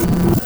Thank you.